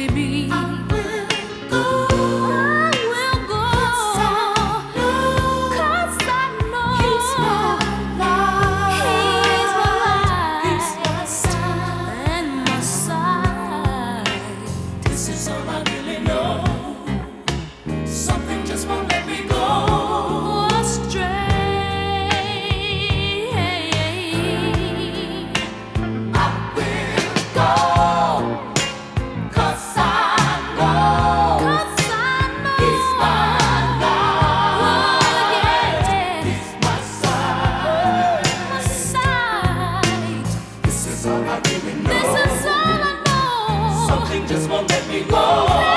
simply be. I will go. something just won't let me go.